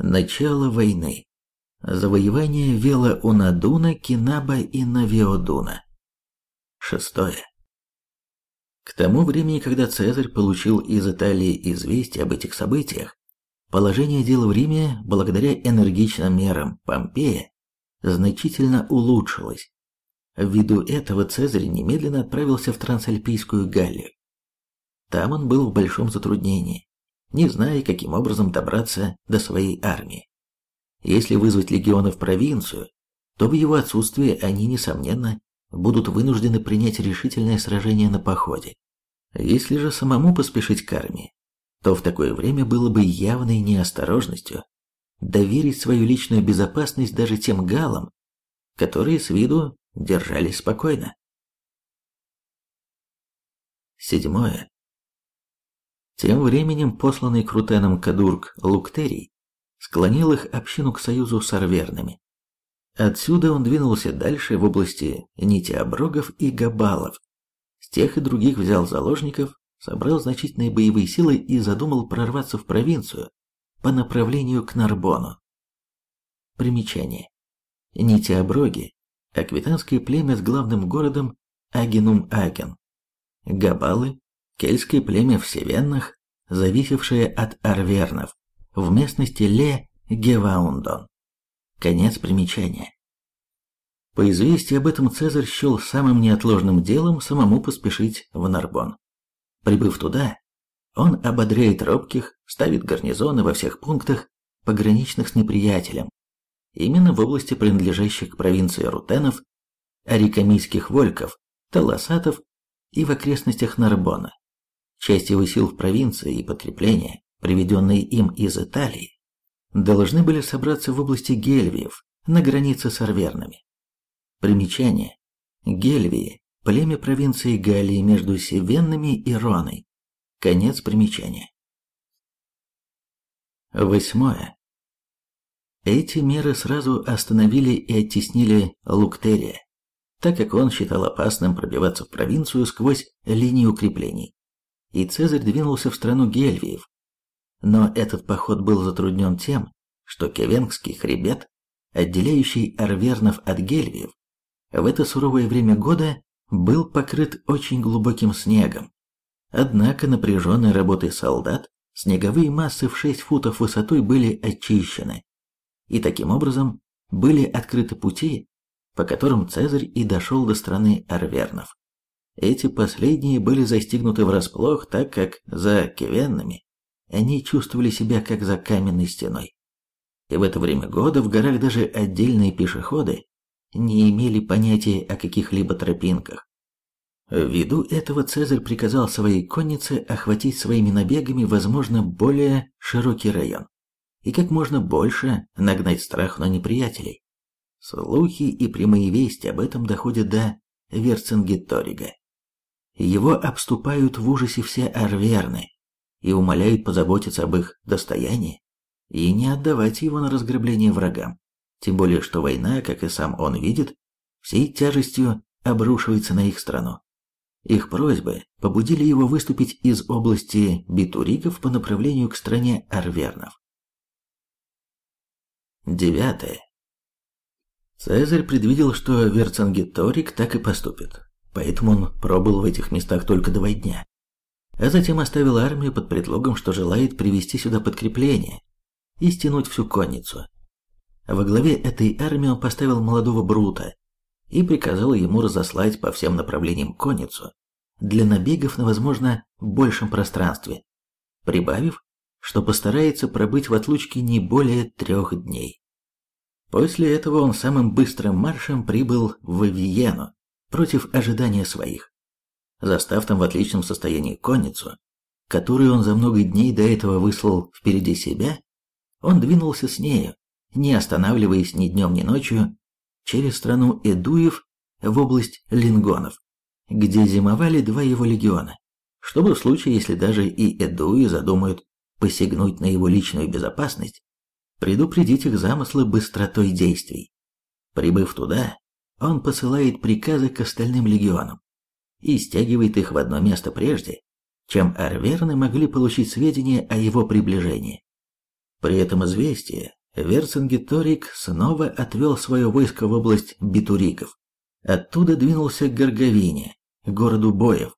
Начало войны. Завоевание Вела-Унадуна, Кинаба и Навиодуна. Шестое. К тому времени, когда Цезарь получил из Италии известие об этих событиях, положение дел в Риме, благодаря энергичным мерам Помпея, значительно улучшилось. Ввиду этого Цезарь немедленно отправился в Трансальпийскую Галлию. Там он был в большом затруднении, не зная, каким образом добраться до своей армии. Если вызвать легионы в провинцию, то в его отсутствие они, несомненно, будут вынуждены принять решительное сражение на походе. Если же самому поспешить к армии, то в такое время было бы явной неосторожностью доверить свою личную безопасность даже тем галам, которые с виду держались спокойно. Седьмое. Тем временем посланный Крутеном Кадург Луктерий склонил их общину к союзу с арверными. Отсюда он двинулся дальше в области Нитиоброгов и Габалов. С тех и других взял заложников, собрал значительные боевые силы и задумал прорваться в провинцию по направлению к Нарбону. Примечание. Нитиоброги – аквитанское племя с главным городом Агенум-Аген. Габалы – кельтское племя в Севеннах, зависевшее от арвернов, в местности Ле-Геваундон. Конец примечания. По известию об этом Цезарь счел самым неотложным делом самому поспешить в Нарбон. Прибыв туда, он ободряет робких, ставит гарнизоны во всех пунктах, пограничных с неприятелем, именно в области принадлежащих к провинции Рутенов, арикамийских вольков, таласатов и в окрестностях Нарбона. Часть его сил в провинции и подкрепления, приведенные им из Италии, должны были собраться в области Гельвиев, на границе с Арвернами. Примечание. Гельвии – племя провинции Галлии между Севенными и Роной. Конец примечания. Восьмое. Эти меры сразу остановили и оттеснили Луктерия, так как он считал опасным пробиваться в провинцию сквозь линию укреплений. И Цезарь двинулся в страну Гельвиев, но этот поход был затруднен тем, что Кевенгский хребет, отделяющий Арвернов от Гельвиев, в это суровое время года был покрыт очень глубоким снегом. Однако напряженной работой солдат снеговые массы в 6 футов высотой были очищены, и таким образом были открыты пути, по которым Цезарь и дошел до страны Арвернов. Эти последние были застигнуты врасплох, так как за Кевеннами они чувствовали себя как за каменной стеной. И в это время года в горах даже отдельные пешеходы не имели понятия о каких-либо тропинках. Ввиду этого Цезарь приказал своей коннице охватить своими набегами, возможно, более широкий район и как можно больше нагнать страх на неприятелей. Слухи и прямые вести об этом доходят до Верцингеторига. Его обступают в ужасе все арверны, и умоляют позаботиться об их достоянии и не отдавать его на разграбление врагам. Тем более, что война, как и сам он видит, всей тяжестью обрушивается на их страну. Их просьбы побудили его выступить из области битуриков по направлению к стране арвернов. Девятое. Цезарь предвидел, что Верцингеторик так и поступит, поэтому он пробыл в этих местах только два дня а затем оставил армию под предлогом, что желает привести сюда подкрепление и стянуть всю конницу. Во главе этой армии он поставил молодого Брута и приказал ему разослать по всем направлениям конницу для набегов на, возможно, большем пространстве, прибавив, что постарается пробыть в отлучке не более трех дней. После этого он самым быстрым маршем прибыл в Виену против ожидания своих застав там в отличном состоянии конницу, которую он за много дней до этого выслал впереди себя, он двинулся с нею, не останавливаясь ни днем, ни ночью, через страну Эдуев в область Лингонов, где зимовали два его легиона, чтобы в случае, если даже и Эдуи задумают посягнуть на его личную безопасность, предупредить их замыслы быстротой действий. Прибыв туда, он посылает приказы к остальным легионам, и стягивает их в одно место прежде, чем арверны могли получить сведения о его приближении. При этом известие Верцингеторик снова отвел свое войско в область Битуриков. Оттуда двинулся к Горговине, городу Боев,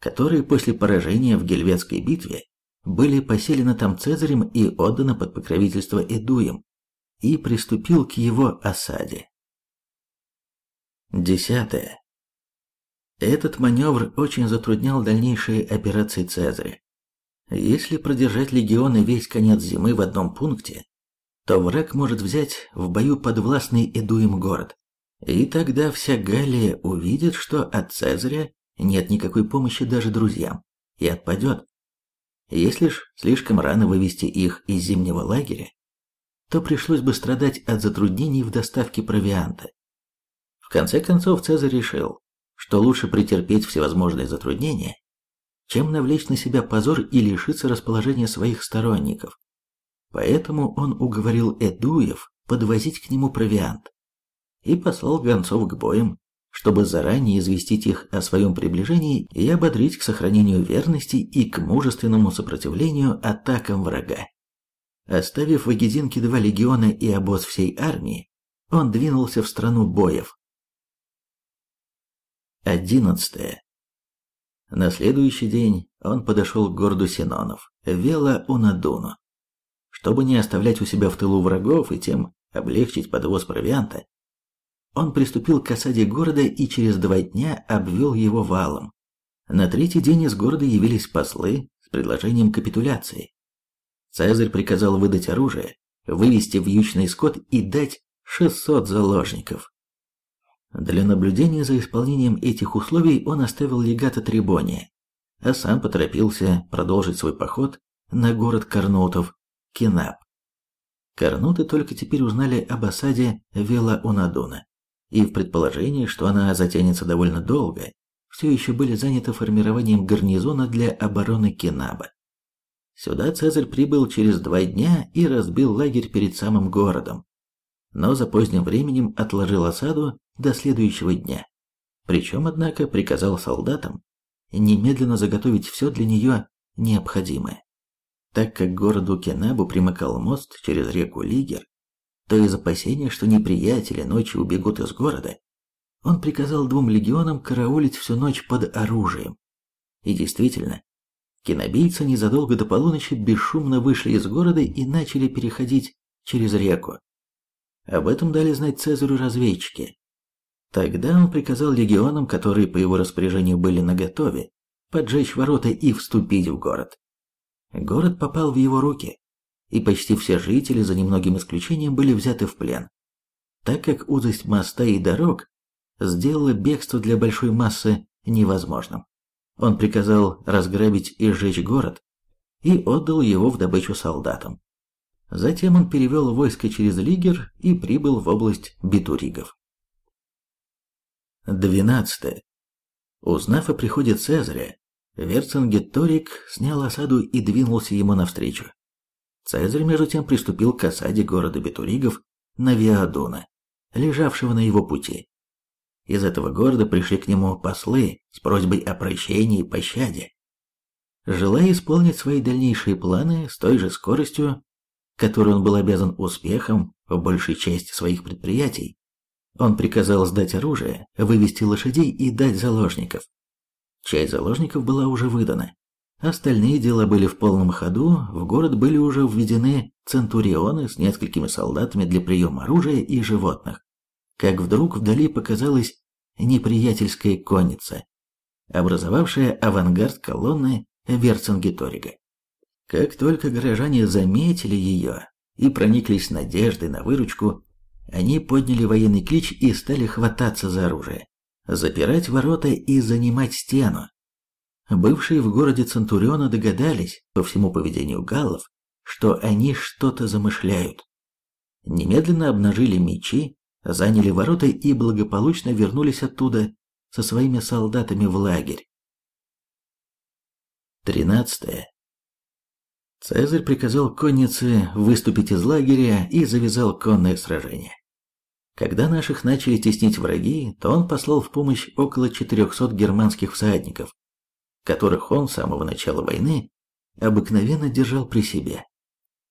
которые после поражения в Гельветской битве были поселены там Цезарем и отданы под покровительство Эдуем, и приступил к его осаде. Десятое. Этот маневр очень затруднял дальнейшие операции Цезаря. Если продержать легионы весь конец зимы в одном пункте, то враг может взять в бою подвластный Эдуем город. И тогда вся Галлия увидит, что от Цезаря нет никакой помощи даже друзьям, и отпадет. Если ж слишком рано вывести их из зимнего лагеря, то пришлось бы страдать от затруднений в доставке провианта. В конце концов Цезарь решил, что лучше претерпеть всевозможные затруднения, чем навлечь на себя позор и лишиться расположения своих сторонников. Поэтому он уговорил Эдуев подвозить к нему провиант и послал гонцов к боям, чтобы заранее известить их о своем приближении и ободрить к сохранению верности и к мужественному сопротивлению атакам врага. Оставив в Агединке два легиона и обоз всей армии, он двинулся в страну боев. 11. На следующий день он подошел к городу Синонов, Вела Унадуну. Чтобы не оставлять у себя в тылу врагов и тем облегчить подвоз провианта, он приступил к осаде города и через два дня обвел его валом. На третий день из города явились послы с предложением капитуляции. Цезарь приказал выдать оружие, вывести вьючный скот и дать 600 заложников. Для наблюдения за исполнением этих условий он оставил легата Трибония, а сам поторопился продолжить свой поход на город Карнутов, Кинап. Карнуты только теперь узнали об осаде Вела-Унадуна и в предположении, что она затянется довольно долго, все еще были заняты формированием гарнизона для обороны Кенаба. Сюда Цезарь прибыл через два дня и разбил лагерь перед самым городом, но за поздним временем отложил осаду до следующего дня. Причем, однако, приказал солдатам немедленно заготовить все для нее необходимое. Так как к городу Кенабу примыкал мост через реку Лигер, то из опасения, что неприятели ночью убегут из города, он приказал двум легионам караулить всю ночь под оружием. И действительно, кинобийцы незадолго до полуночи бесшумно вышли из города и начали переходить через реку. Об этом дали знать Цезарю разведчики. Тогда он приказал легионам, которые по его распоряжению были наготове, поджечь ворота и вступить в город. Город попал в его руки, и почти все жители, за немногим исключением, были взяты в плен, так как узость моста и дорог сделала бегство для большой массы невозможным. Он приказал разграбить и сжечь город и отдал его в добычу солдатам. Затем он перевел войско через Лигер и прибыл в область Битуригов. 12. Узнав о приходе Цезаря, Верцингеторик снял осаду и двинулся ему навстречу. Цезарь, между тем, приступил к осаде города Бетуригов на Виадуна, лежавшего на его пути. Из этого города пришли к нему послы с просьбой о прощении и пощаде. Желая исполнить свои дальнейшие планы с той же скоростью, которой он был обязан успехом в большей части своих предприятий, он приказал сдать оружие, вывести лошадей и дать заложников. Часть заложников была уже выдана, Остальные дела были в полном ходу, в город были уже введены центурионы с несколькими солдатами для приема оружия и животных. Как вдруг вдали показалась неприятельская конница, образовавшая авангард колонны Верцингеторига. Как только горожане заметили ее и прониклись надеждой на выручку, они подняли военный клич и стали хвататься за оружие, запирать ворота и занимать стену, Бывшие в городе Центуриона догадались, по всему поведению галлов, что они что-то замышляют. Немедленно обнажили мечи, заняли ворота и благополучно вернулись оттуда со своими солдатами в лагерь. 13. Цезарь приказал коннице выступить из лагеря и завязал конное сражение. Когда наших начали теснить враги, то он послал в помощь около 400 германских всадников, которых он с самого начала войны обыкновенно держал при себе.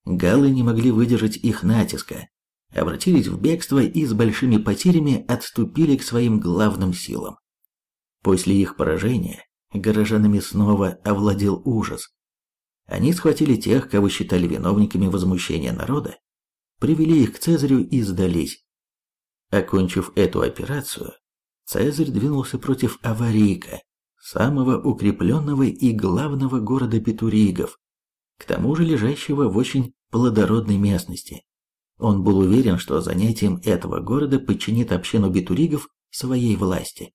галлы не могли выдержать их натиска, обратились в бегство и с большими потерями отступили к своим главным силам. После их поражения горожанами снова овладел ужас. Они схватили тех, кого считали виновниками возмущения народа, привели их к Цезарю и сдались. Окончив эту операцию, Цезарь двинулся против Аварийка, самого укрепленного и главного города Петуригов, к тому же лежащего в очень плодородной местности. Он был уверен, что занятием этого города подчинит общину битуригов своей власти.